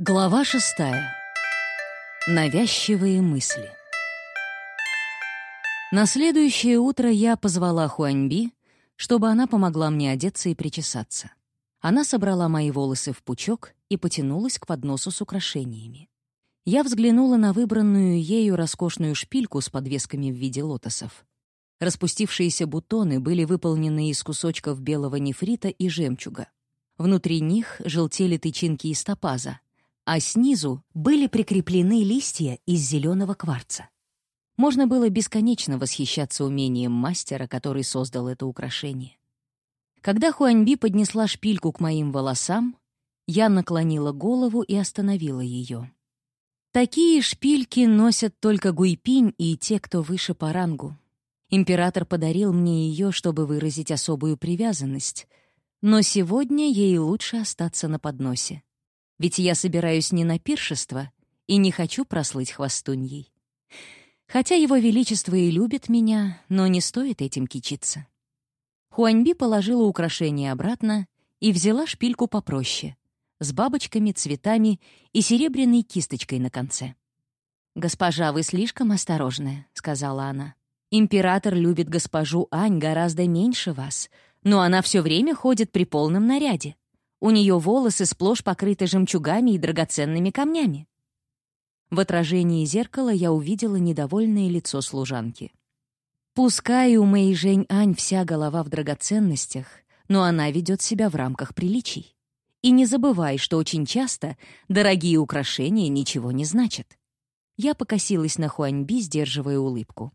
Глава шестая. Навязчивые мысли. На следующее утро я позвала Хуаньби, чтобы она помогла мне одеться и причесаться. Она собрала мои волосы в пучок и потянулась к подносу с украшениями. Я взглянула на выбранную ею роскошную шпильку с подвесками в виде лотосов. Распустившиеся бутоны были выполнены из кусочков белого нефрита и жемчуга. Внутри них желтели тычинки из топаза, а снизу были прикреплены листья из зеленого кварца. Можно было бесконечно восхищаться умением мастера, который создал это украшение. Когда Хуаньби поднесла шпильку к моим волосам, я наклонила голову и остановила ее. Такие шпильки носят только гуйпинь и те, кто выше по рангу. Император подарил мне ее, чтобы выразить особую привязанность, но сегодня ей лучше остаться на подносе. Ведь я собираюсь не на пиршество и не хочу прослыть хвостуньей. Хотя его величество и любит меня, но не стоит этим кичиться. Хуаньби положила украшение обратно и взяла шпильку попроще, с бабочками, цветами и серебряной кисточкой на конце. «Госпожа, вы слишком осторожная», — сказала она. Император любит госпожу Ань гораздо меньше вас, но она все время ходит при полном наряде. У нее волосы сплошь покрыты жемчугами и драгоценными камнями. В отражении зеркала я увидела недовольное лицо служанки. Пускай у моей Жень Ань вся голова в драгоценностях, но она ведет себя в рамках приличий. И не забывай, что очень часто дорогие украшения ничего не значат. Я покосилась на Хуаньби, сдерживая улыбку.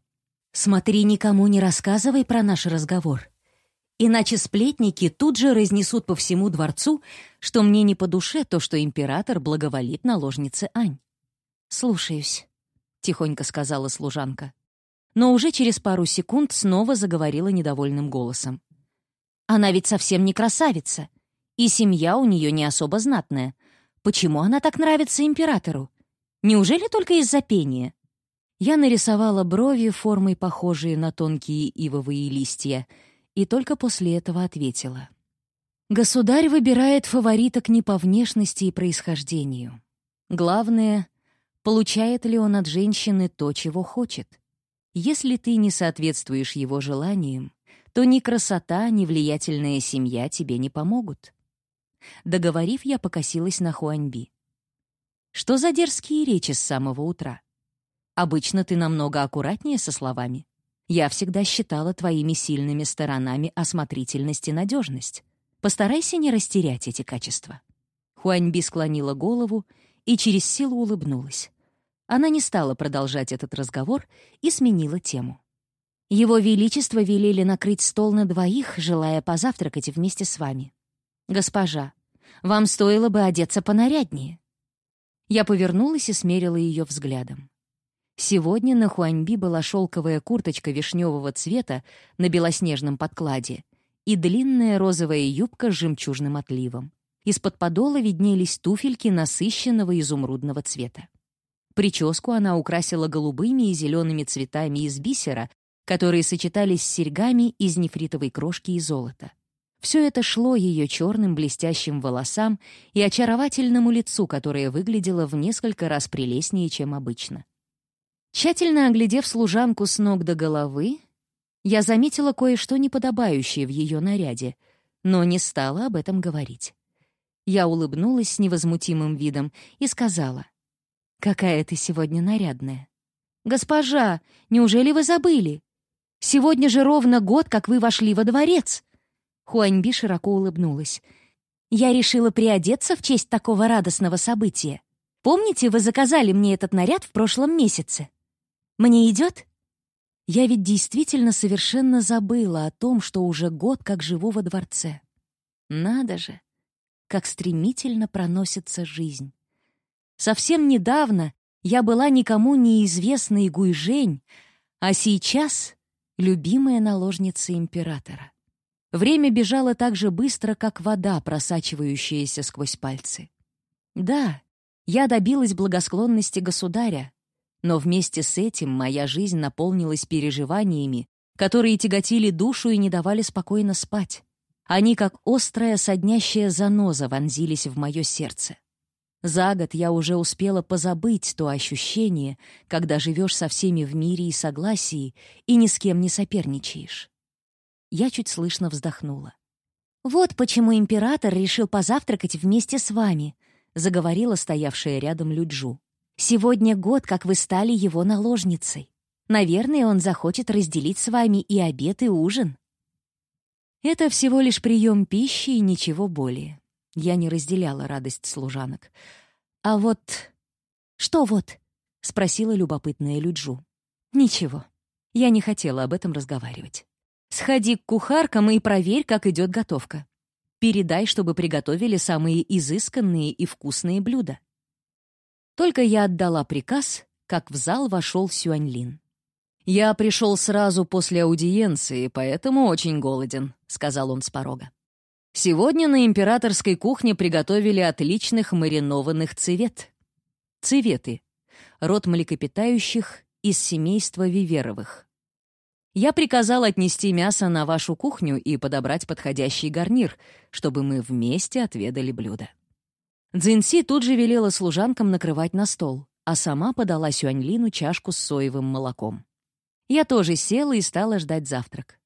Смотри, никому не рассказывай про наш разговор. Иначе сплетники тут же разнесут по всему дворцу, что мне не по душе то, что император благоволит наложнице Ань. «Слушаюсь», — тихонько сказала служанка. Но уже через пару секунд снова заговорила недовольным голосом. «Она ведь совсем не красавица, и семья у нее не особо знатная. Почему она так нравится императору? Неужели только из-за пения?» Я нарисовала брови формой, похожие на тонкие ивовые листья, и только после этого ответила. Государь выбирает фавориток не по внешности и происхождению. Главное, получает ли он от женщины то, чего хочет. Если ты не соответствуешь его желаниям, то ни красота, ни влиятельная семья тебе не помогут. Договорив, я покосилась на Хуаньби. Что за дерзкие речи с самого утра? Обычно ты намного аккуратнее со словами. Я всегда считала твоими сильными сторонами осмотрительность и надежность. Постарайся не растерять эти качества». Хуаньби склонила голову и через силу улыбнулась. Она не стала продолжать этот разговор и сменила тему. «Его Величество велели накрыть стол на двоих, желая позавтракать вместе с вами. Госпожа, вам стоило бы одеться понаряднее». Я повернулась и смерила ее взглядом. Сегодня на Хуаньби была шелковая курточка вишневого цвета на белоснежном подкладе и длинная розовая юбка с жемчужным отливом. Из-под подола виднелись туфельки насыщенного изумрудного цвета. Прическу она украсила голубыми и зелеными цветами из бисера, которые сочетались с серьгами из нефритовой крошки и золота. Все это шло ее черным блестящим волосам и очаровательному лицу, которое выглядело в несколько раз прелестнее, чем обычно. Тщательно оглядев служанку с ног до головы, я заметила кое-что неподобающее в ее наряде, но не стала об этом говорить. Я улыбнулась с невозмутимым видом и сказала, «Какая ты сегодня нарядная!» «Госпожа, неужели вы забыли? Сегодня же ровно год, как вы вошли во дворец!» Хуаньби широко улыбнулась. «Я решила приодеться в честь такого радостного события. Помните, вы заказали мне этот наряд в прошлом месяце?» Мне идет? Я ведь действительно совершенно забыла о том, что уже год как живу во дворце. Надо же, как стремительно проносится жизнь. Совсем недавно я была никому неизвестной Гуйжень, а сейчас — любимая наложница императора. Время бежало так же быстро, как вода, просачивающаяся сквозь пальцы. Да, я добилась благосклонности государя, но вместе с этим моя жизнь наполнилась переживаниями, которые тяготили душу и не давали спокойно спать. Они, как острая соднящая заноза, вонзились в мое сердце. За год я уже успела позабыть то ощущение, когда живешь со всеми в мире и согласии и ни с кем не соперничаешь. Я чуть слышно вздохнула. «Вот почему император решил позавтракать вместе с вами», — заговорила стоявшая рядом Люджу. «Сегодня год, как вы стали его наложницей. Наверное, он захочет разделить с вами и обед, и ужин». Это всего лишь прием пищи и ничего более. Я не разделяла радость служанок. «А вот...» «Что вот?» — спросила любопытная Люджу. «Ничего. Я не хотела об этом разговаривать. Сходи к кухаркам и проверь, как идет готовка. Передай, чтобы приготовили самые изысканные и вкусные блюда». Только я отдала приказ, как в зал вошел Сюаньлин. «Я пришел сразу после аудиенции, поэтому очень голоден», — сказал он с порога. Сегодня на императорской кухне приготовили отличных маринованных цвет. Цветы — род млекопитающих из семейства Виверовых. Я приказал отнести мясо на вашу кухню и подобрать подходящий гарнир, чтобы мы вместе отведали блюдо. Цзиньси тут же велела служанкам накрывать на стол, а сама подала Сюаньлину чашку с соевым молоком. Я тоже села и стала ждать завтрак.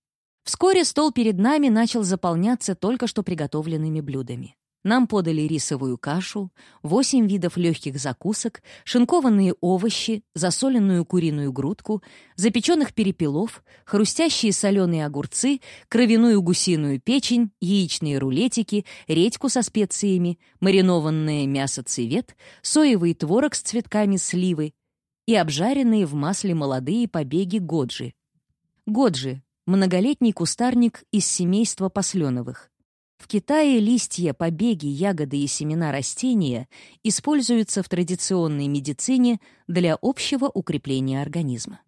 Вскоре стол перед нами начал заполняться только что приготовленными блюдами. Нам подали рисовую кашу, восемь видов легких закусок, шинкованные овощи, засоленную куриную грудку, запеченных перепелов, хрустящие соленые огурцы, кровяную гусиную печень, яичные рулетики, редьку со специями, маринованное мясо-цвет, соевый творог с цветками сливы и обжаренные в масле молодые побеги годжи. Годжи многолетний кустарник из семейства посленовых. В Китае листья, побеги, ягоды и семена растения используются в традиционной медицине для общего укрепления организма.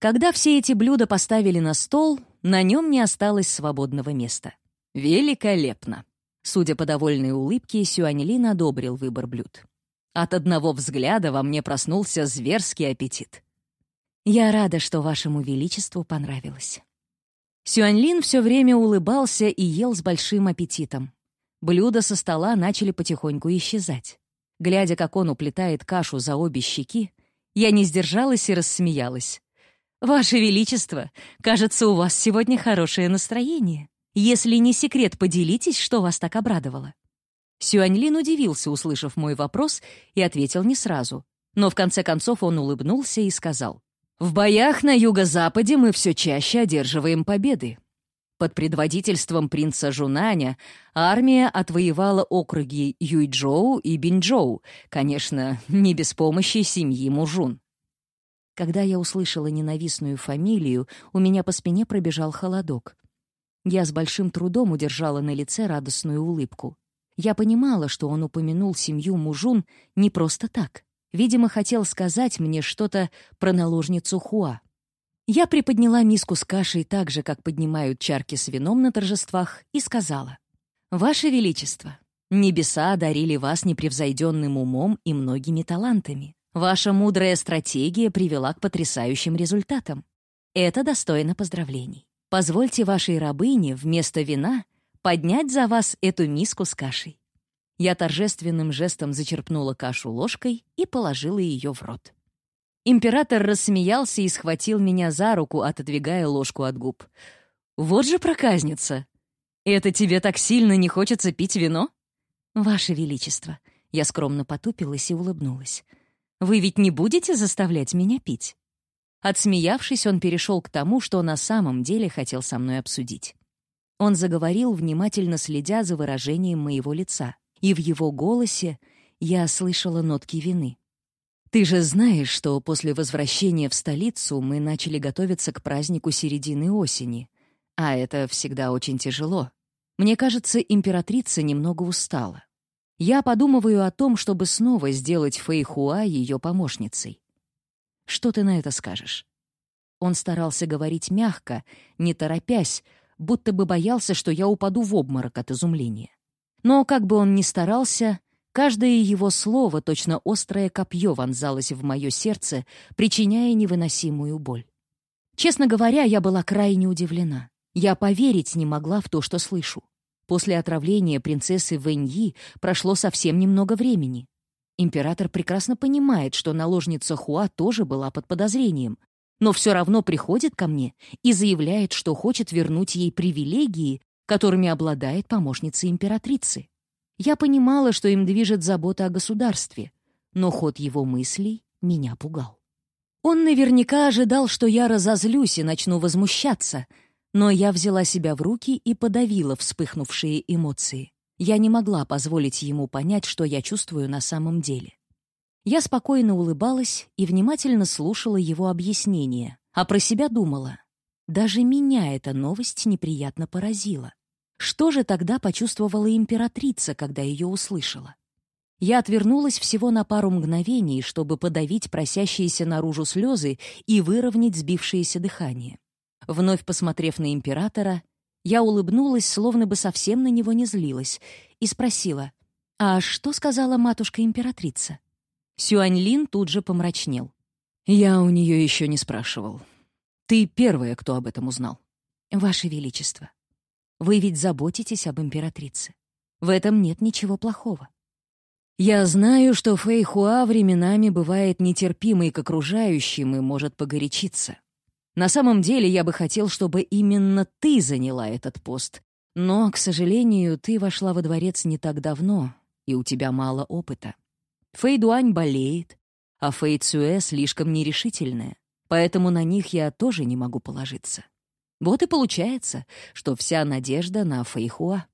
Когда все эти блюда поставили на стол, на нем не осталось свободного места. Великолепно! Судя по довольной улыбке, Сюаньлин одобрил выбор блюд. От одного взгляда во мне проснулся зверский аппетит. «Я рада, что вашему величеству понравилось». Сюаньлин все время улыбался и ел с большим аппетитом. Блюда со стола начали потихоньку исчезать. Глядя, как он уплетает кашу за обе щеки, я не сдержалась и рассмеялась. «Ваше Величество, кажется, у вас сегодня хорошее настроение. Если не секрет, поделитесь, что вас так обрадовало». Сюаньлин удивился, услышав мой вопрос, и ответил не сразу. Но в конце концов он улыбнулся и сказал. В боях на юго-западе мы все чаще одерживаем победы. Под предводительством принца Жунаня армия отвоевала округи Юйчжоу и Бинчжоу, конечно, не без помощи семьи Мужун. Когда я услышала ненавистную фамилию, у меня по спине пробежал холодок. Я с большим трудом удержала на лице радостную улыбку. Я понимала, что он упомянул семью Мужун не просто так. Видимо, хотел сказать мне что-то про наложницу Хуа. Я приподняла миску с кашей так же, как поднимают чарки с вином на торжествах, и сказала. «Ваше Величество, небеса одарили вас непревзойденным умом и многими талантами. Ваша мудрая стратегия привела к потрясающим результатам. Это достойно поздравлений. Позвольте вашей рабыне вместо вина поднять за вас эту миску с кашей. Я торжественным жестом зачерпнула кашу ложкой и положила ее в рот. Император рассмеялся и схватил меня за руку, отодвигая ложку от губ. «Вот же проказница! Это тебе так сильно не хочется пить вино?» «Ваше Величество!» Я скромно потупилась и улыбнулась. «Вы ведь не будете заставлять меня пить?» Отсмеявшись, он перешел к тому, что на самом деле хотел со мной обсудить. Он заговорил, внимательно следя за выражением моего лица и в его голосе я слышала нотки вины. «Ты же знаешь, что после возвращения в столицу мы начали готовиться к празднику середины осени, а это всегда очень тяжело. Мне кажется, императрица немного устала. Я подумываю о том, чтобы снова сделать Фэйхуа ее помощницей. Что ты на это скажешь?» Он старался говорить мягко, не торопясь, будто бы боялся, что я упаду в обморок от изумления. Но, как бы он ни старался, каждое его слово, точно острое копье, вонзалось в мое сердце, причиняя невыносимую боль. Честно говоря, я была крайне удивлена. Я поверить не могла в то, что слышу. После отравления принцессы Вэньи прошло совсем немного времени. Император прекрасно понимает, что наложница Хуа тоже была под подозрением, но все равно приходит ко мне и заявляет, что хочет вернуть ей привилегии, которыми обладает помощница императрицы. Я понимала, что им движет забота о государстве, но ход его мыслей меня пугал. Он наверняка ожидал, что я разозлюсь и начну возмущаться, но я взяла себя в руки и подавила вспыхнувшие эмоции. Я не могла позволить ему понять, что я чувствую на самом деле. Я спокойно улыбалась и внимательно слушала его объяснения, а про себя думала. Даже меня эта новость неприятно поразила. Что же тогда почувствовала императрица, когда ее услышала? Я отвернулась всего на пару мгновений, чтобы подавить просящиеся наружу слезы и выровнять сбившееся дыхание. Вновь посмотрев на императора, я улыбнулась, словно бы совсем на него не злилась, и спросила, «А что сказала матушка-императрица?» Сюаньлин тут же помрачнел. «Я у нее еще не спрашивал. Ты первая, кто об этом узнал». «Ваше Величество, вы ведь заботитесь об императрице. В этом нет ничего плохого. Я знаю, что Фэйхуа временами бывает нетерпимой к окружающим и может погорячиться. На самом деле я бы хотел, чтобы именно ты заняла этот пост. Но, к сожалению, ты вошла во дворец не так давно, и у тебя мало опыта. Фэй Дуань болеет, а Фэй Цюэ слишком нерешительная, поэтому на них я тоже не могу положиться. Вот и получается, что вся надежда на Фэйхуа.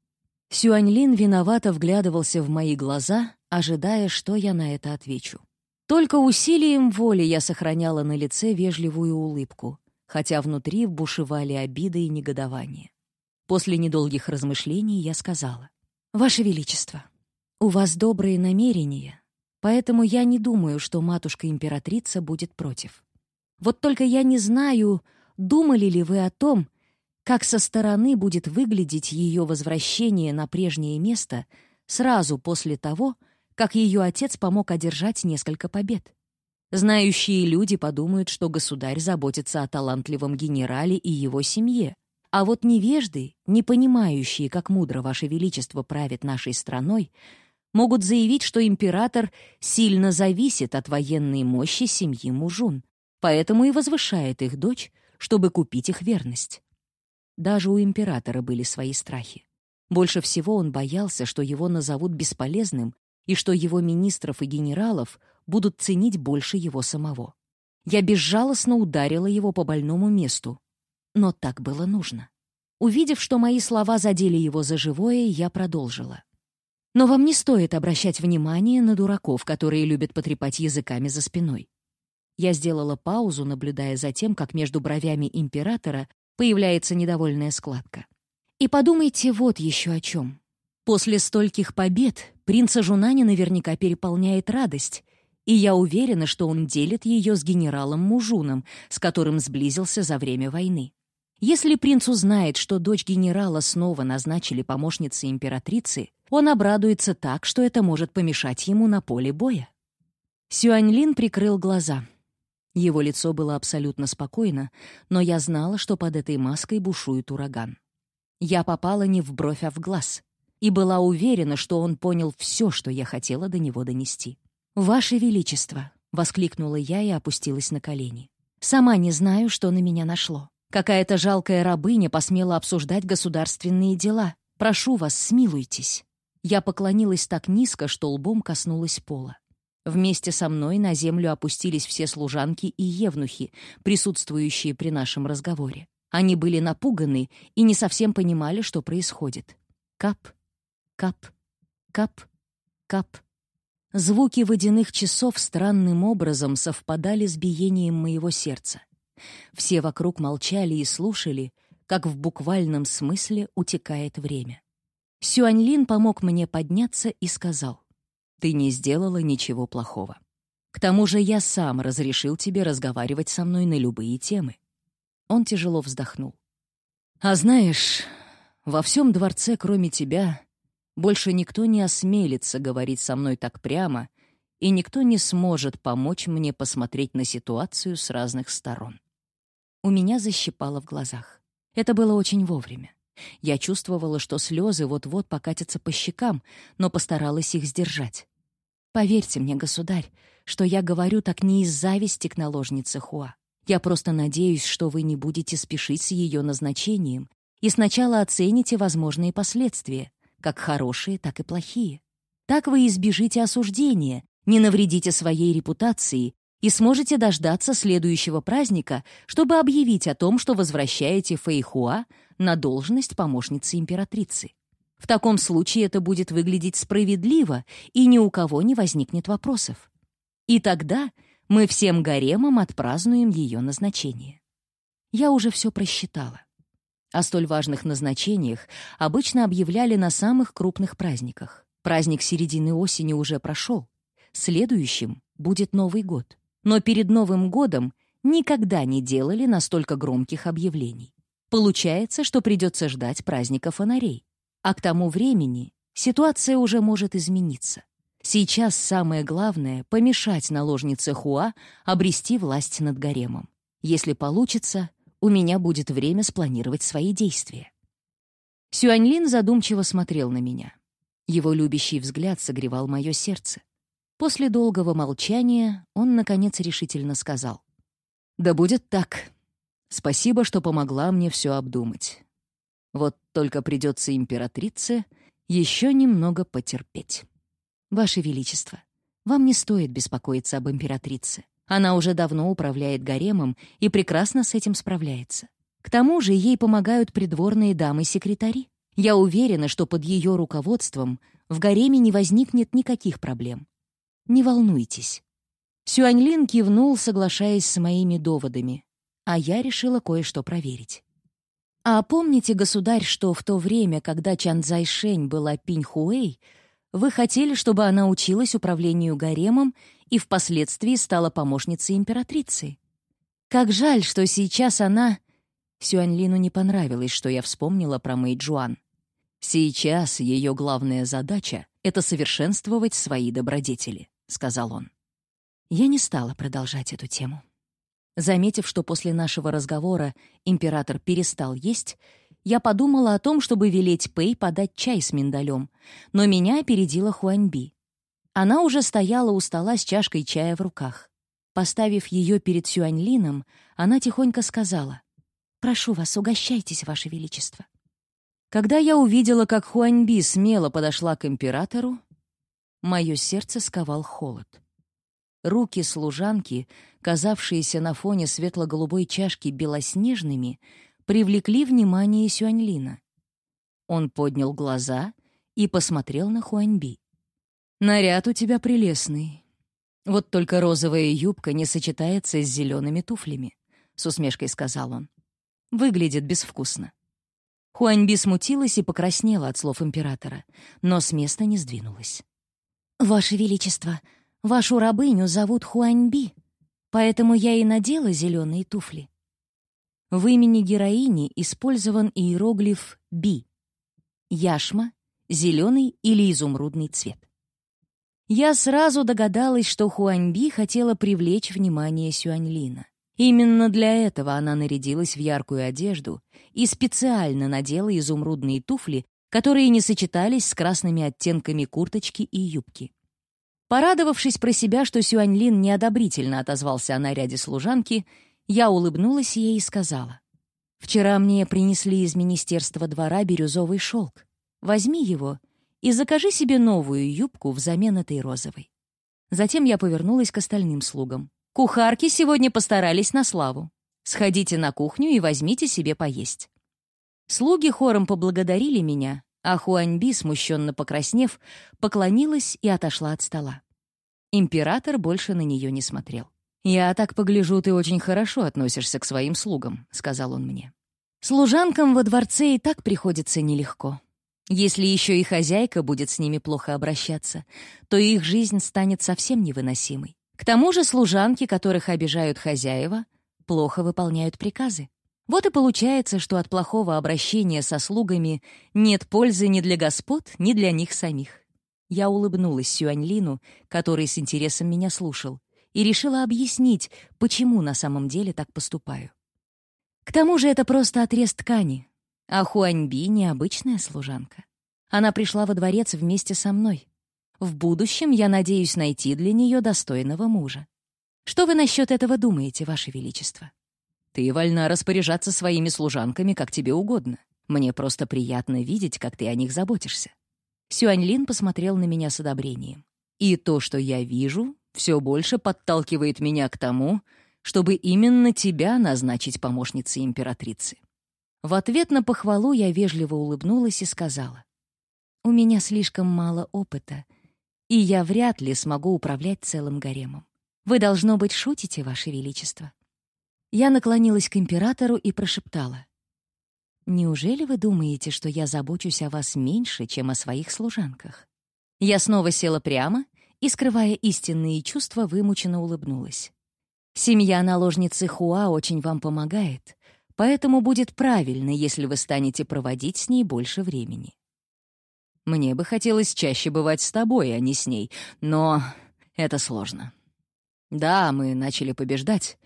Сюаньлин виновато вглядывался в мои глаза, ожидая, что я на это отвечу. Только усилием воли я сохраняла на лице вежливую улыбку, хотя внутри бушевали обиды и негодование. После недолгих размышлений я сказала, «Ваше Величество, у вас добрые намерения, поэтому я не думаю, что матушка-императрица будет против. Вот только я не знаю, думали ли вы о том, как со стороны будет выглядеть ее возвращение на прежнее место сразу после того, как ее отец помог одержать несколько побед. Знающие люди подумают, что государь заботится о талантливом генерале и его семье, а вот невежды, не понимающие, как мудро Ваше Величество правит нашей страной, могут заявить, что император сильно зависит от военной мощи семьи Мужун, поэтому и возвышает их дочь, чтобы купить их верность. Даже у императора были свои страхи. Больше всего он боялся, что его назовут бесполезным и что его министров и генералов будут ценить больше его самого. Я безжалостно ударила его по больному месту. Но так было нужно. Увидев, что мои слова задели его за живое, я продолжила. Но вам не стоит обращать внимание на дураков, которые любят потрепать языками за спиной. Я сделала паузу, наблюдая за тем, как между бровями императора появляется недовольная складка. И подумайте вот еще о чем. После стольких побед принца Жунани наверняка переполняет радость, и я уверена, что он делит ее с генералом Мужуном, с которым сблизился за время войны. Если принц узнает, что дочь генерала снова назначили помощницей императрицы, он обрадуется так, что это может помешать ему на поле боя. Сюаньлин прикрыл глаза — его лицо было абсолютно спокойно, но я знала, что под этой маской бушует ураган. Я попала не в бровь, а в глаз, и была уверена, что он понял все, что я хотела до него донести. «Ваше Величество!» — воскликнула я и опустилась на колени. «Сама не знаю, что на меня нашло. Какая-то жалкая рабыня посмела обсуждать государственные дела. Прошу вас, смилуйтесь». Я поклонилась так низко, что лбом коснулась пола. Вместе со мной на землю опустились все служанки и евнухи, присутствующие при нашем разговоре. Они были напуганы и не совсем понимали, что происходит. Кап, кап, кап, кап. Звуки водяных часов странным образом совпадали с биением моего сердца. Все вокруг молчали и слушали, как в буквальном смысле утекает время. Сюаньлин помог мне подняться и сказал. Ты не сделала ничего плохого. К тому же я сам разрешил тебе разговаривать со мной на любые темы». Он тяжело вздохнул. «А знаешь, во всем дворце, кроме тебя, больше никто не осмелится говорить со мной так прямо, и никто не сможет помочь мне посмотреть на ситуацию с разных сторон». У меня защипало в глазах. Это было очень вовремя. Я чувствовала, что слезы вот-вот покатятся по щекам, но постаралась их сдержать. Поверьте мне, государь, что я говорю так не из зависти к наложнице Хуа. Я просто надеюсь, что вы не будете спешить с ее назначением и сначала оцените возможные последствия, как хорошие, так и плохие. Так вы избежите осуждения, не навредите своей репутации и сможете дождаться следующего праздника, чтобы объявить о том, что возвращаете Фэйхуа на должность помощницы императрицы. В таком случае это будет выглядеть справедливо, и ни у кого не возникнет вопросов. И тогда мы всем гаремом отпразднуем ее назначение. Я уже все просчитала. О столь важных назначениях обычно объявляли на самых крупных праздниках. Праздник середины осени уже прошел. Следующим будет Новый год. Но перед Новым годом никогда не делали настолько громких объявлений. Получается, что придется ждать праздника фонарей. А к тому времени ситуация уже может измениться. Сейчас самое главное — помешать наложнице Хуа обрести власть над гаремом. Если получится, у меня будет время спланировать свои действия. Сюаньлин задумчиво смотрел на меня. Его любящий взгляд согревал мое сердце. После долгого молчания он, наконец, решительно сказал. «Да будет так. Спасибо, что помогла мне все обдумать. Вот только придется императрице еще немного потерпеть». «Ваше Величество, вам не стоит беспокоиться об императрице. Она уже давно управляет гаремом и прекрасно с этим справляется. К тому же ей помогают придворные дамы-секретари. Я уверена, что под ее руководством в гареме не возникнет никаких проблем. Не волнуйтесь». Сюаньлин кивнул, соглашаясь с моими доводами, а я решила кое-что проверить. «А помните, государь, что в то время, когда Чан Цзайшень была Пиньхуэй, вы хотели, чтобы она училась управлению гаремом и впоследствии стала помощницей императрицы. Как жаль, что сейчас она... Сюаньлину не понравилось, что я вспомнила про Мэй Джуан. Сейчас ее главная задача — это совершенствовать свои добродетели, — сказал он. Я не стала продолжать эту тему. Заметив, что после нашего разговора император перестал есть, я подумала о том, чтобы велеть Пэй подать чай с миндалем, но меня опередила Хуаньби. Она уже стояла у стола с чашкой чая в руках. Поставив ее перед Сюаньлином, она тихонько сказала, «Прошу вас, угощайтесь, Ваше Величество». Когда я увидела, как Хуаньби смело подошла к императору, мое сердце сковал холод. Руки служанки, казавшиеся на фоне светло-голубой чашки белоснежными, привлекли внимание Сюаньлина. Он поднял глаза и посмотрел на Хуаньби. «Наряд у тебя прелестный. Вот только розовая юбка не сочетается с зелеными туфлями», — с усмешкой сказал он. «Выглядит безвкусно». Хуаньби смутилась и покраснела от слов императора, но с места не сдвинулась. «Ваше Величество, вашу рабыню зовут Хуаньби, поэтому я и надела зеленые туфли. В имени героини использован иероглиф «би» — яшма, зеленый или изумрудный цвет. Я сразу догадалась, что Хуаньби хотела привлечь внимание Сюаньлина. Именно для этого она нарядилась в яркую одежду и специально надела изумрудные туфли, которые не сочетались с красными оттенками курточки и юбки. Порадовавшись про себя, что Сюаньлин неодобрительно отозвался о наряде служанки, я улыбнулась ей и сказала. «Вчера мне принесли из Министерства двора бирюзовый шелк. Возьми его и закажи себе новую юбку взамен этой розовой». Затем я повернулась к остальным слугам. «Кухарки сегодня постарались на славу. Сходите на кухню и возьмите себе поесть». Слуги хором поблагодарили меня, а Хуаньби, смущенно покраснев, поклонилась и отошла от стола. Император больше на нее не смотрел. «Я так погляжу, ты очень хорошо относишься к своим слугам», — сказал он мне. «Служанкам во дворце и так приходится нелегко. Если еще и хозяйка будет с ними плохо обращаться, то их жизнь станет совсем невыносимой. К тому же служанки, которых обижают хозяева, плохо выполняют приказы. Вот и получается, что от плохого обращения со слугами нет пользы ни для господ, ни для них самих. Я улыбнулась Сюаньлину, который с интересом меня слушал, и решила объяснить, почему на самом деле так поступаю. К тому же это просто отрез ткани, а Хуаньби — необычная служанка. Она пришла во дворец вместе со мной. В будущем я надеюсь найти для нее достойного мужа. Что вы насчет этого думаете, Ваше Величество? Ты вольна распоряжаться своими служанками, как тебе угодно. Мне просто приятно видеть, как ты о них заботишься. Сюаньлин посмотрел на меня с одобрением. И то, что я вижу, все больше подталкивает меня к тому, чтобы именно тебя назначить помощницей императрицы. В ответ на похвалу я вежливо улыбнулась и сказала, «У меня слишком мало опыта, и я вряд ли смогу управлять целым гаремом. Вы, должно быть, шутите, Ваше Величество». Я наклонилась к императору и прошептала, «Неужели вы думаете, что я забочусь о вас меньше, чем о своих служанках?» Я снова села прямо и, скрывая истинные чувства, вымученно улыбнулась. «Семья наложницы Хуа очень вам помогает, поэтому будет правильно, если вы станете проводить с ней больше времени. Мне бы хотелось чаще бывать с тобой, а не с ней, но это сложно. Да, мы начали побеждать,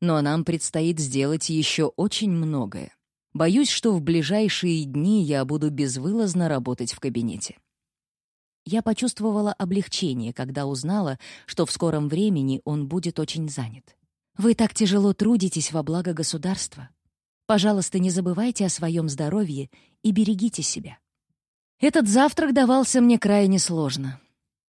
но нам предстоит сделать еще очень многое. Боюсь, что в ближайшие дни я буду безвылазно работать в кабинете. Я почувствовала облегчение, когда узнала, что в скором времени он будет очень занят. «Вы так тяжело трудитесь во благо государства. Пожалуйста, не забывайте о своем здоровье и берегите себя». Этот завтрак давался мне крайне сложно.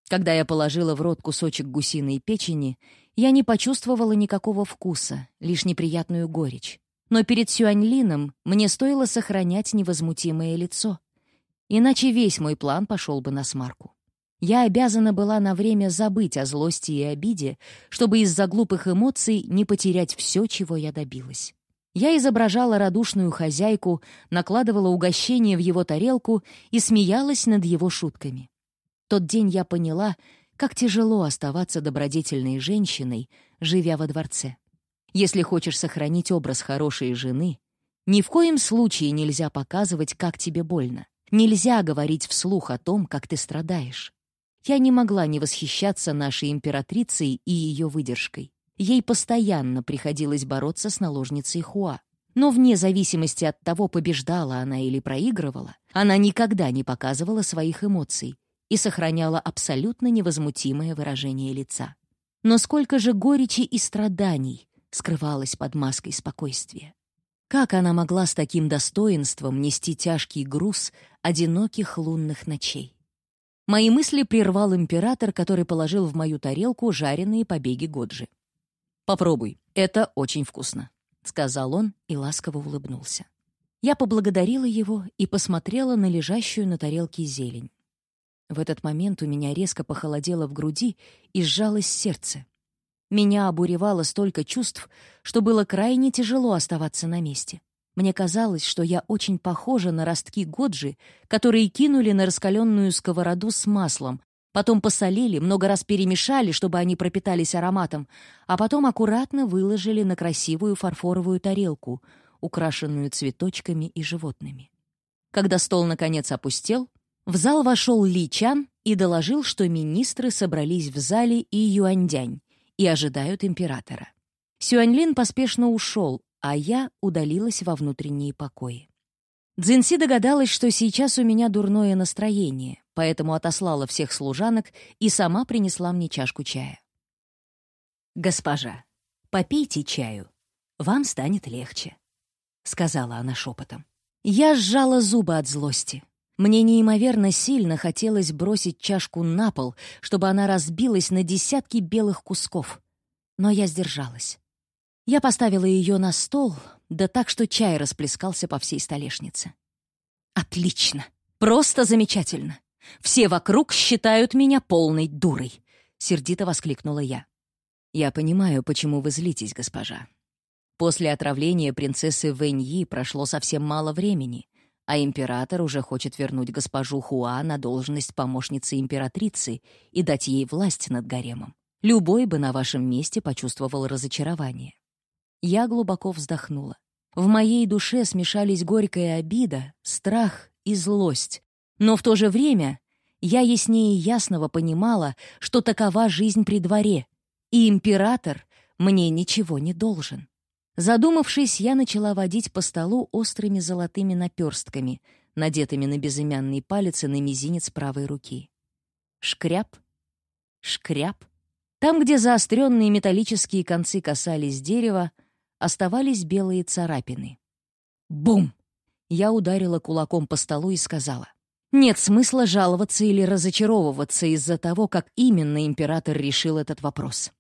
Когда я положила в рот кусочек гусиной печени, я не почувствовала никакого вкуса, лишь неприятную горечь. Но перед Сюаньлином мне стоило сохранять невозмутимое лицо. Иначе весь мой план пошел бы на смарку. Я обязана была на время забыть о злости и обиде, чтобы из-за глупых эмоций не потерять все, чего я добилась. Я изображала радушную хозяйку, накладывала угощение в его тарелку и смеялась над его шутками. Тот день я поняла, как тяжело оставаться добродетельной женщиной, живя во дворце. Если хочешь сохранить образ хорошей жены, ни в коем случае нельзя показывать, как тебе больно. Нельзя говорить вслух о том, как ты страдаешь. Я не могла не восхищаться нашей императрицей и ее выдержкой. Ей постоянно приходилось бороться с наложницей Хуа. Но вне зависимости от того, побеждала она или проигрывала, она никогда не показывала своих эмоций и сохраняла абсолютно невозмутимое выражение лица. Но сколько же горечи и страданий скрывалось под маской спокойствия. Как она могла с таким достоинством нести тяжкий груз одиноких лунных ночей? Мои мысли прервал император, который положил в мою тарелку жареные побеги Годжи. «Попробуй, это очень вкусно», — сказал он и ласково улыбнулся. Я поблагодарила его и посмотрела на лежащую на тарелке зелень. В этот момент у меня резко похолодело в груди и сжалось сердце. Меня обуревало столько чувств, что было крайне тяжело оставаться на месте. Мне казалось, что я очень похожа на ростки годжи, которые кинули на раскаленную сковороду с маслом, потом посолили, много раз перемешали, чтобы они пропитались ароматом, а потом аккуратно выложили на красивую фарфоровую тарелку, украшенную цветочками и животными. Когда стол наконец опустел, в зал вошел Ли Чан и доложил, что министры собрались в зале и Юаньдянь, и ожидают императора. Сюаньлин поспешно ушел, а я удалилась во внутренние покои. Цзиньси догадалась, что сейчас у меня дурное настроение, поэтому отослала всех служанок и сама принесла мне чашку чая. «Госпожа, попейте чаю, вам станет легче», — сказала она шепотом. Я сжала зубы от злости. Мне неимоверно сильно хотелось бросить чашку на пол, чтобы она разбилась на десятки белых кусков. Но я сдержалась. Я поставила ее на стол, да так, что чай расплескался по всей столешнице. «Отлично! Просто замечательно! Все вокруг считают меня полной дурой!» — сердито воскликнула я. «Я понимаю, почему вы злитесь, госпожа. После отравления принцессы Вэньи прошло совсем мало времени, а император уже хочет вернуть госпожу Хуа на должность помощницы императрицы и дать ей власть над гаремом. Любой бы на вашем месте почувствовал разочарование. Я глубоко вздохнула. В моей душе смешались горькая обида, страх и злость. Но в то же время я яснее ясного понимала, что такова жизнь при дворе, и император мне ничего не должен. Задумавшись, я начала водить по столу острыми золотыми наперстками, надетыми на безымянный палец и на мизинец правой руки. Шкряп, шкряп. Там, где заостренные металлические концы касались дерева, оставались белые царапины. Бум! Я ударила кулаком по столу и сказала. Нет смысла жаловаться или разочаровываться из-за того, как именно император решил этот вопрос.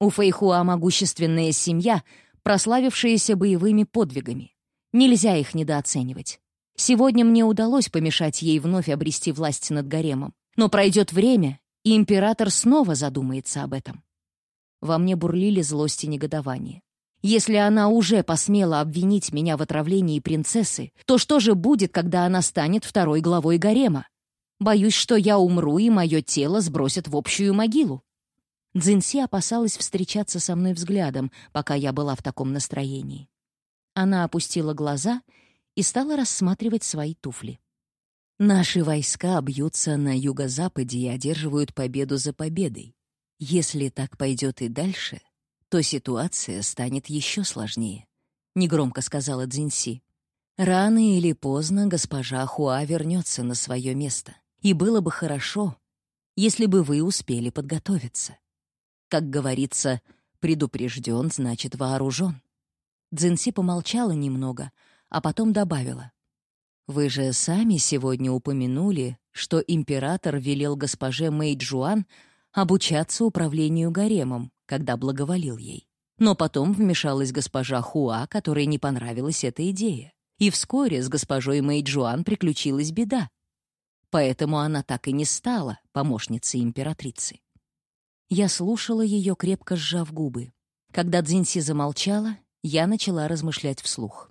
У Фэйхуа могущественная семья, прославившаяся боевыми подвигами. Нельзя их недооценивать. Сегодня мне удалось помешать ей вновь обрести власть над гаремом. Но пройдет время, и император снова задумается об этом. Во мне бурлили злость и негодование. Если она уже посмела обвинить меня в отравлении принцессы, то что же будет, когда она станет второй главой гарема? Боюсь, что я умру, и мое тело сбросят в общую могилу. Дзинси опасалась встречаться со мной взглядом, пока я была в таком настроении. Она опустила глаза и стала рассматривать свои туфли. Наши войска бьются на юго-западе и одерживают победу за победой. Если так пойдет и дальше, то ситуация станет еще сложнее», — негромко сказала Цзиньси. «Рано или поздно госпожа Хуа вернется на свое место, и было бы хорошо, если бы вы успели подготовиться. Как говорится, предупрежден, значит вооружен». Цзиньси помолчала немного, а потом добавила. «Вы же сами сегодня упомянули, что император велел госпоже Мэй Джуан обучаться управлению гаремом, когда благоволил ей. Но потом вмешалась госпожа Хуа, которой не понравилась эта идея. И вскоре с госпожой Мэйджуан приключилась беда. Поэтому она так и не стала помощницей императрицы. Я слушала ее, крепко сжав губы. Когда Цзиньси замолчала, я начала размышлять вслух.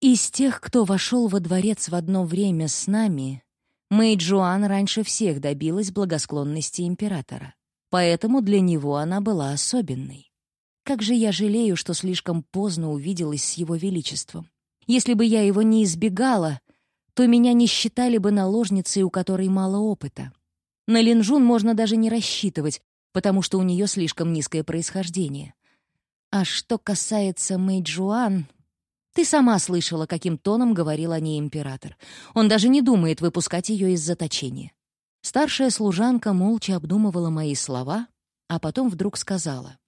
Из тех, кто вошел во дворец в одно время с нами, Мэйджуан раньше всех добилась благосклонности императора. Поэтому для него она была особенной. Как же я жалею, что слишком поздно увиделась с его величеством. Если бы я его не избегала, то меня не считали бы наложницей, у которой мало опыта. На Линжун можно даже не рассчитывать, потому что у нее слишком низкое происхождение. А что касается Мэйджуан... Ты сама слышала, каким тоном говорил о ней император. Он даже не думает выпускать ее из заточения. Старшая служанка молча обдумывала мои слова, а потом вдруг сказала.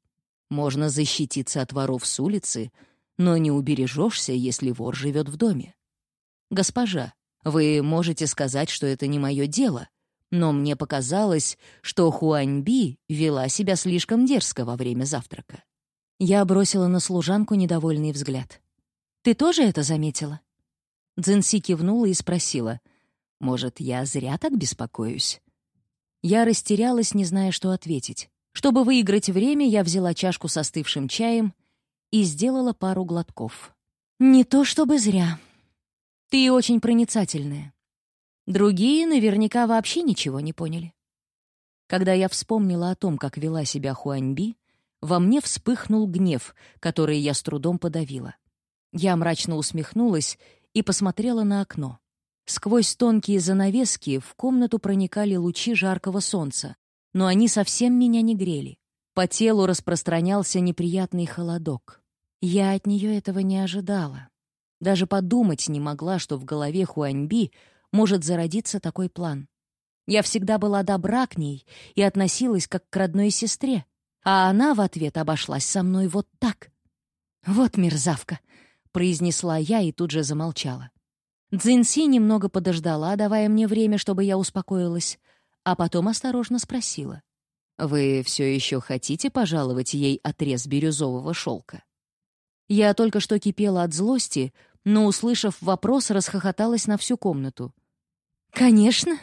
«Можно защититься от воров с улицы, но не убережешься, если вор живет в доме. Госпожа, вы можете сказать, что это не мое дело, но мне показалось, что Хуаньби вела себя слишком дерзко во время завтрака». Я бросила на служанку недовольный взгляд. «Ты тоже это заметила?» Цзинси кивнула и спросила — может, я зря так беспокоюсь? Я растерялась, не зная, что ответить. Чтобы выиграть время, я взяла чашку с остывшим чаем и сделала пару глотков. Не то чтобы зря. Ты очень проницательная. Другие наверняка вообще ничего не поняли. Когда я вспомнила о том, как вела себя Хуаньби, во мне вспыхнул гнев, который я с трудом подавила. Я мрачно усмехнулась и посмотрела на окно. Сквозь тонкие занавески в комнату проникали лучи жаркого солнца, но они совсем меня не грели. По телу распространялся неприятный холодок. Я от нее этого не ожидала. Даже подумать не могла, что в голове Хуаньби может зародиться такой план. Я всегда была добра к ней и относилась как к родной сестре, а она в ответ обошлась со мной вот так. «Вот мерзавка», — произнесла я и тут же замолчала. Цзиньси немного подождала, давая мне время, чтобы я успокоилась, а потом осторожно спросила. «Вы все еще хотите пожаловать ей отрез бирюзового шелка?» Я только что кипела от злости, но, услышав вопрос, расхохоталась на всю комнату. «Конечно!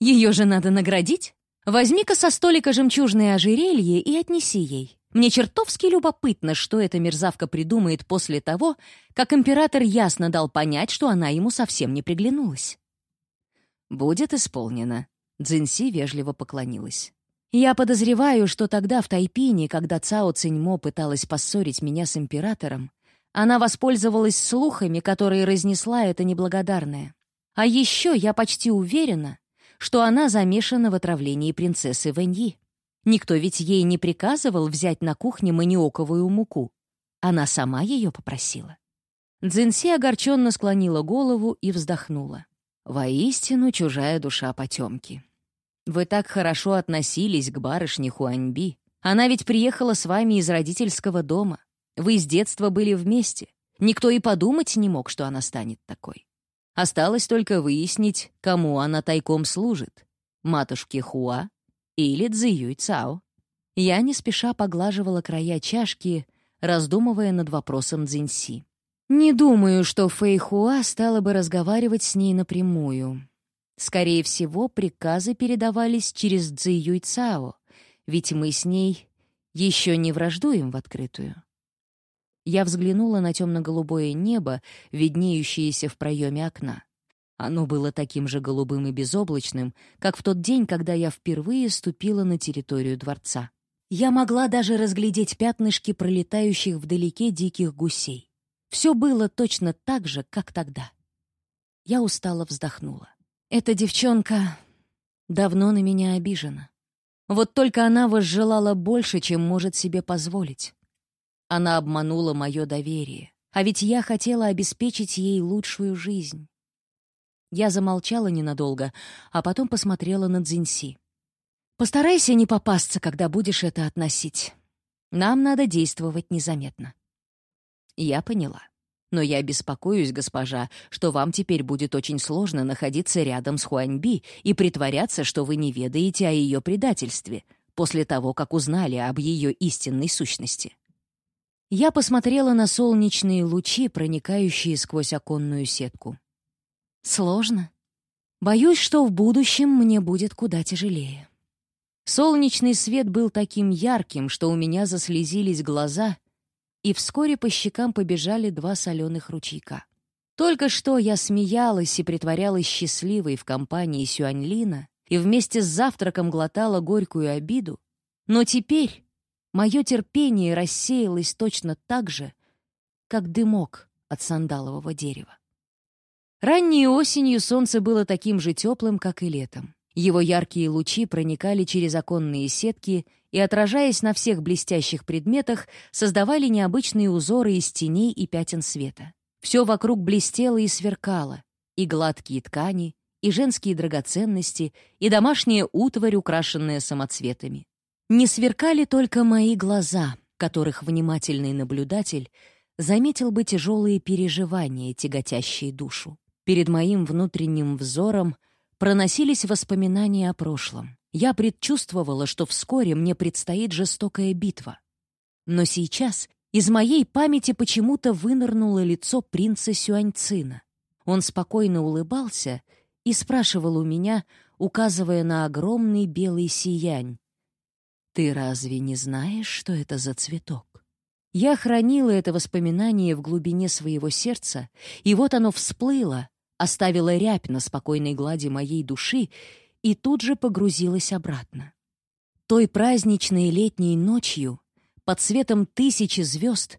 Ее же надо наградить! Возьми-ка со столика жемчужное ожерелье и отнеси ей. Мне чертовски любопытно, что эта мерзавка придумает после того, как император ясно дал понять, что она ему совсем не приглянулась. «Будет исполнено», — Цзиньси вежливо поклонилась. «Я подозреваю, что тогда в Тайпине, когда Цао Циньмо пыталась поссорить меня с императором, она воспользовалась слухами, которые разнесла эта неблагодарная. А еще я почти уверена, что она замешана в отравлении принцессы Вэньи. Никто ведь ей не приказывал взять на кухне маниоковую муку. Она сама ее попросила. Дзинси огорченно склонила голову и вздохнула. Воистину чужая душа потемки. Вы так хорошо относились к барышне Хуаньби. Она ведь приехала с вами из родительского дома. Вы с детства были вместе. Никто и подумать не мог, что она станет такой. Осталось только выяснить, кому она тайком служит — матушке Хуа или Цзиюй Цао. Я не спеша поглаживала края чашки, раздумывая над вопросом Цзиньси. Не думаю, что Фэй Хуа стала бы разговаривать с ней напрямую. Скорее всего, приказы передавались через Цзиюй Цао, ведь мы с ней еще не враждуем в открытую. Я взглянула на темно-голубое небо, виднеющееся в проеме окна. Оно было таким же голубым и безоблачным, как в тот день, когда я впервые ступила на территорию дворца. Я могла даже разглядеть пятнышки пролетающих вдалеке диких гусей. Все было точно так же, как тогда. Я устало вздохнула. Эта девчонка давно на меня обижена. Вот только она возжелала больше, чем может себе позволить. Она обманула мое доверие, а ведь я хотела обеспечить ей лучшую жизнь. Я замолчала ненадолго, а потом посмотрела на Дзинси. «Постарайся не попасться, когда будешь это относить. Нам надо действовать незаметно». Я поняла. Но я беспокоюсь, госпожа, что вам теперь будет очень сложно находиться рядом с Хуаньби и притворяться, что вы не ведаете о ее предательстве, после того, как узнали об ее истинной сущности. Я посмотрела на солнечные лучи, проникающие сквозь оконную сетку. Сложно. Боюсь, что в будущем мне будет куда тяжелее. Солнечный свет был таким ярким, что у меня заслезились глаза, и вскоре по щекам побежали два соленых ручейка. Только что я смеялась и притворялась счастливой в компании Сюаньлина и вместе с завтраком глотала горькую обиду, но теперь Мое терпение рассеялось точно так же, как дымок от сандалового дерева. Ранней осенью солнце было таким же теплым, как и летом. Его яркие лучи проникали через оконные сетки и, отражаясь на всех блестящих предметах, создавали необычные узоры из теней и пятен света. Все вокруг блестело и сверкало, и гладкие ткани, и женские драгоценности, и домашняя утварь, украшенная самоцветами. Не сверкали только мои глаза, которых внимательный наблюдатель заметил бы тяжелые переживания, тяготящие душу. Перед моим внутренним взором проносились воспоминания о прошлом. Я предчувствовала, что вскоре мне предстоит жестокая битва. Но сейчас из моей памяти почему-то вынырнуло лицо принца Сюаньцина. Он спокойно улыбался и спрашивал у меня, указывая на огромный белый сиянь, ты разве не знаешь, что это за цветок? Я хранила это воспоминание в глубине своего сердца, и вот оно всплыло, оставило рябь на спокойной глади моей души и тут же погрузилось обратно. Той праздничной летней ночью, под светом тысячи звезд,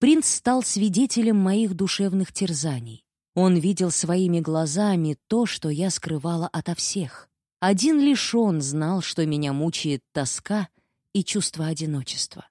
принц стал свидетелем моих душевных терзаний. Он видел своими глазами то, что я скрывала ото всех. Один лишь он знал, что меня мучает тоска и чувство одиночества.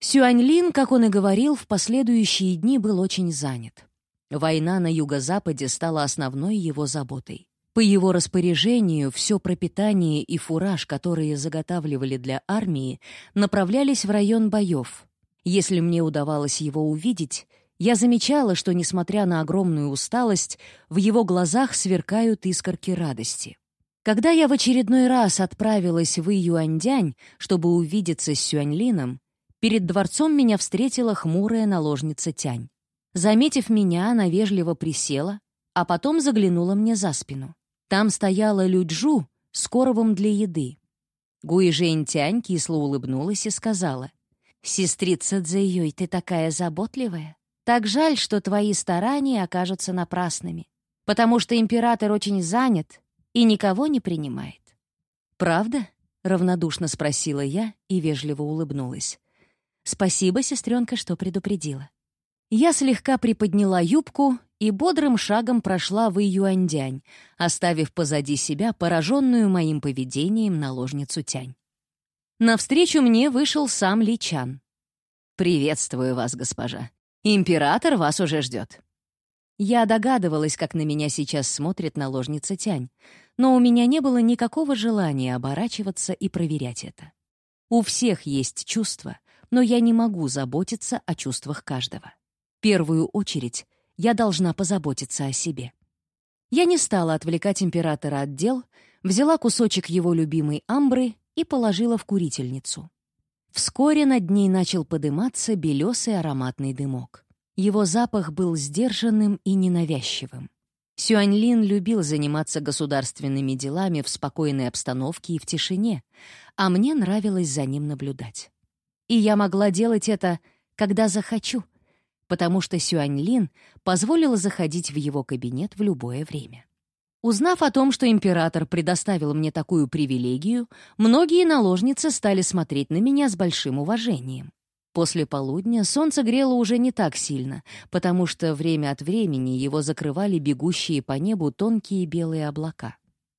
Сюаньлин, как он и говорил, в последующие дни был очень занят. Война на юго-западе стала основной его заботой. По его распоряжению все пропитание и фураж, которые заготавливали для армии, направлялись в район боев. Если мне удавалось его увидеть, я замечала, что, несмотря на огромную усталость, в его глазах сверкают искорки радости. Когда я в очередной раз отправилась в Июаньдянь, чтобы увидеться с Сюаньлином, перед дворцом меня встретила хмурая наложница Тянь. Заметив меня, она вежливо присела, а потом заглянула мне за спину. Там стояла Люджу с коровом для еды. Гуижень Тянь кисло улыбнулась и сказала, «Сестрица Цзэюй, ты такая заботливая. Так жаль, что твои старания окажутся напрасными, потому что император очень занят и никого не принимает. «Правда?» — равнодушно спросила я и вежливо улыбнулась. «Спасибо, сестренка, что предупредила». Я слегка приподняла юбку и бодрым шагом прошла в Июаньдянь, оставив позади себя пораженную моим поведением наложницу Тянь. Навстречу мне вышел сам Ли Чан. «Приветствую вас, госпожа. Император вас уже ждет». Я догадывалась, как на меня сейчас смотрит наложница Тянь, но у меня не было никакого желания оборачиваться и проверять это. У всех есть чувства, но я не могу заботиться о чувствах каждого. В первую очередь я должна позаботиться о себе. Я не стала отвлекать императора от дел, взяла кусочек его любимой амбры и положила в курительницу. Вскоре над ней начал подыматься белесый ароматный дымок. Его запах был сдержанным и ненавязчивым. Сюаньлин любил заниматься государственными делами в спокойной обстановке и в тишине, а мне нравилось за ним наблюдать. И я могла делать это, когда захочу, потому что Сюаньлин позволила заходить в его кабинет в любое время. Узнав о том, что император предоставил мне такую привилегию, многие наложницы стали смотреть на меня с большим уважением. После полудня солнце грело уже не так сильно, потому что время от времени его закрывали бегущие по небу тонкие белые облака.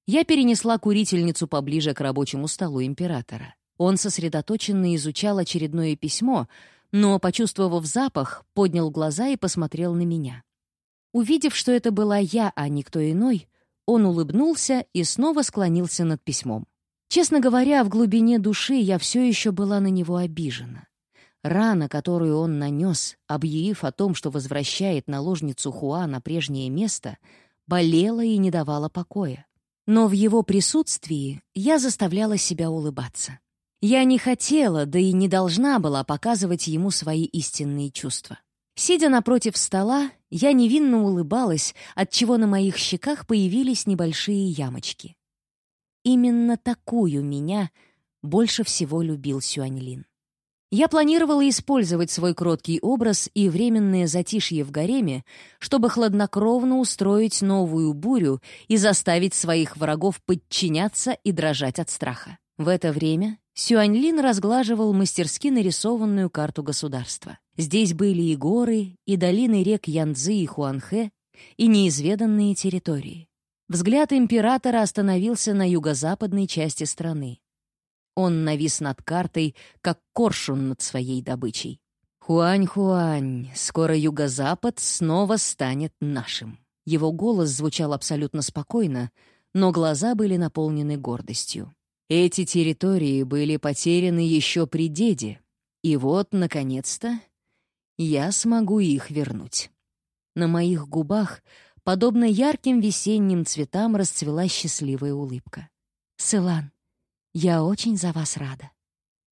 Я перенесла курительницу поближе к рабочему столу императора. Он сосредоточенно изучал очередное письмо, но, почувствовав запах, поднял глаза и посмотрел на меня. Увидев, что это была я, а не кто иной, он улыбнулся и снова склонился над письмом. Честно говоря, в глубине души я все еще была на него обижена. Рана, которую он нанес, объявив о том, что возвращает наложницу Хуа на прежнее место, болела и не давала покоя. Но в его присутствии я заставляла себя улыбаться. Я не хотела, да и не должна была показывать ему свои истинные чувства. Сидя напротив стола, я невинно улыбалась, отчего на моих щеках появились небольшие ямочки. Именно такую меня больше всего любил Сюаньлин. Я планировала использовать свой кроткий образ и временное затишье в гареме, чтобы хладнокровно устроить новую бурю и заставить своих врагов подчиняться и дрожать от страха. В это время Сюаньлин разглаживал мастерски нарисованную карту государства. Здесь были и горы, и долины рек Янцзы и Хуанхэ, и неизведанные территории. Взгляд императора остановился на юго-западной части страны. Он навис над картой, как коршун над своей добычей. «Хуань-Хуань, скоро юго-запад снова станет нашим». Его голос звучал абсолютно спокойно, но глаза были наполнены гордостью. Эти территории были потеряны еще при деде, и вот, наконец-то, я смогу их вернуть. На моих губах, подобно ярким весенним цветам, расцвела счастливая улыбка. «Сылан, я очень за вас рада».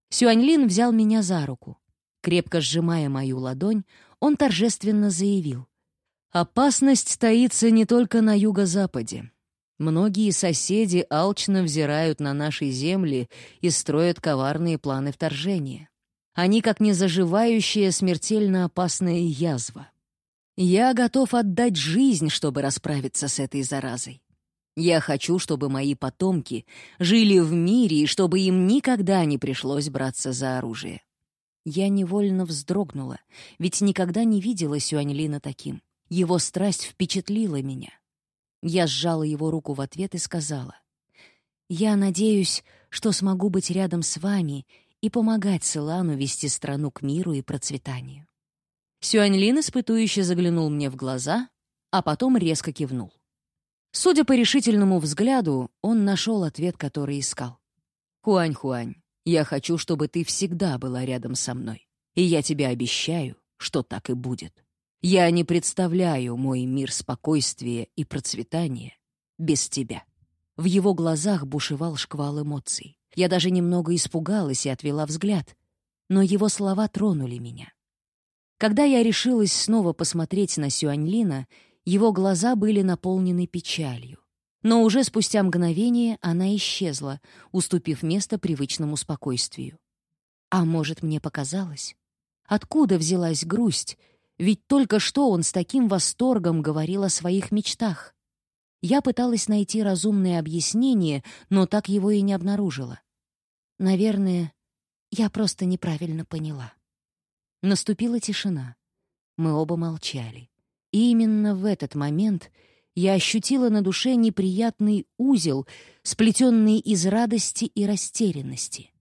Сюаньлин взял меня за руку. Крепко сжимая мою ладонь, он торжественно заявил. «Опасность таится не только на юго-западе. Многие соседи алчно взирают на наши земли и строят коварные планы вторжения. Они как незаживающая смертельно опасная язва. Я готов отдать жизнь, чтобы расправиться с этой заразой. Я хочу, чтобы мои потомки жили в мире и чтобы им никогда не пришлось браться за оружие. Я невольно вздрогнула, ведь никогда не видела Сюаньлина таким. Его страсть впечатлила меня. Я сжала его руку в ответ и сказала, «Я надеюсь, что смогу быть рядом с вами и помогать Силану вести страну к миру и процветанию». Сюаньлин испытующе заглянул мне в глаза, а потом резко кивнул. Судя по решительному взгляду, он нашел ответ, который искал. «Хуань-Хуань, я хочу, чтобы ты всегда была рядом со мной, и я тебе обещаю, что так и будет». Я не представляю мой мир спокойствия и процветания без тебя». В его глазах бушевал шквал эмоций. Я даже немного испугалась и отвела взгляд, но его слова тронули меня. Когда я решилась снова посмотреть на Сюаньлина, его глаза были наполнены печалью. Но уже спустя мгновение она исчезла, уступив место привычному спокойствию. А может, мне показалось? Откуда взялась грусть, ведь только что он с таким восторгом говорил о своих мечтах. Я пыталась найти разумное объяснение, но так его и не обнаружила. Наверное, я просто неправильно поняла. Наступила тишина. Мы оба молчали. И именно в этот момент я ощутила на душе неприятный узел, сплетенный из радости и растерянности.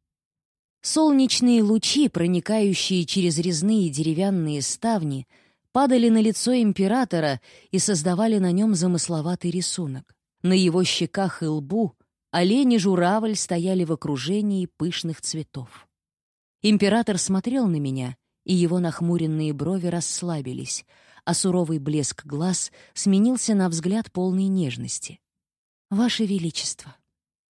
Солнечные лучи, проникающие через резные деревянные ставни, падали на лицо императора и создавали на нем замысловатый рисунок. На его щеках и лбу олени-журавль стояли в окружении пышных цветов. Император смотрел на меня, и его нахмуренные брови расслабились, а суровый блеск глаз сменился на взгляд полной нежности. «Ваше Величество,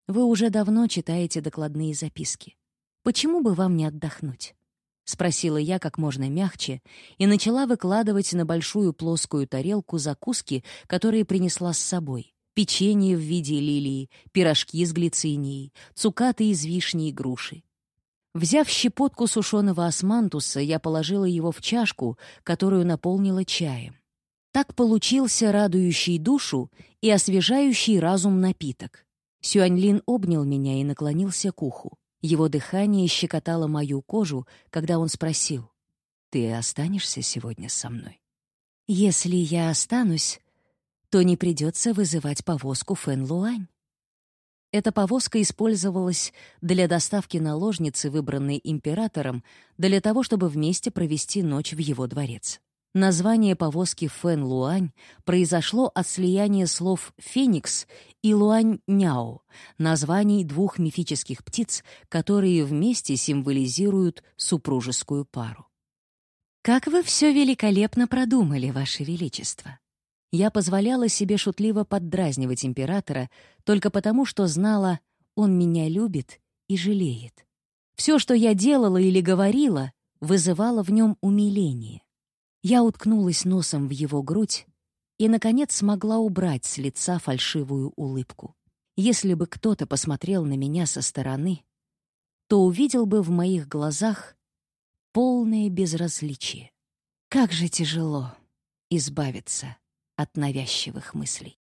вы уже давно читаете докладные записки. Почему бы вам не отдохнуть?» — спросила я как можно мягче и начала выкладывать на большую плоскую тарелку закуски, которые принесла с собой. Печенье в виде лилии, пирожки с глицинией, цукаты из вишни и груши. Взяв щепотку сушеного османтуса, я положила его в чашку, которую наполнила чаем. Так получился радующий душу и освежающий разум напиток. Сюаньлин обнял меня и наклонился к уху. Его дыхание щекотало мою кожу, когда он спросил, «Ты останешься сегодня со мной?» «Если я останусь, то не придется вызывать повозку Фэн Луань». Эта повозка использовалась для доставки наложницы, выбранной императором, для того, чтобы вместе провести ночь в его дворец. Название повозки Фэн Луань произошло от слияния слов «феникс» и «луань-няо», названий двух мифических птиц, которые вместе символизируют супружескую пару. «Как вы все великолепно продумали, Ваше Величество!» Я позволяла себе шутливо поддразнивать императора только потому, что знала, он меня любит и жалеет. Все, что я делала или говорила, вызывало в нем умиление. Я уткнулась носом в его грудь и, наконец, смогла убрать с лица фальшивую улыбку. Если бы кто-то посмотрел на меня со стороны, то увидел бы в моих глазах полное безразличие. Как же тяжело избавиться от навязчивых мыслей.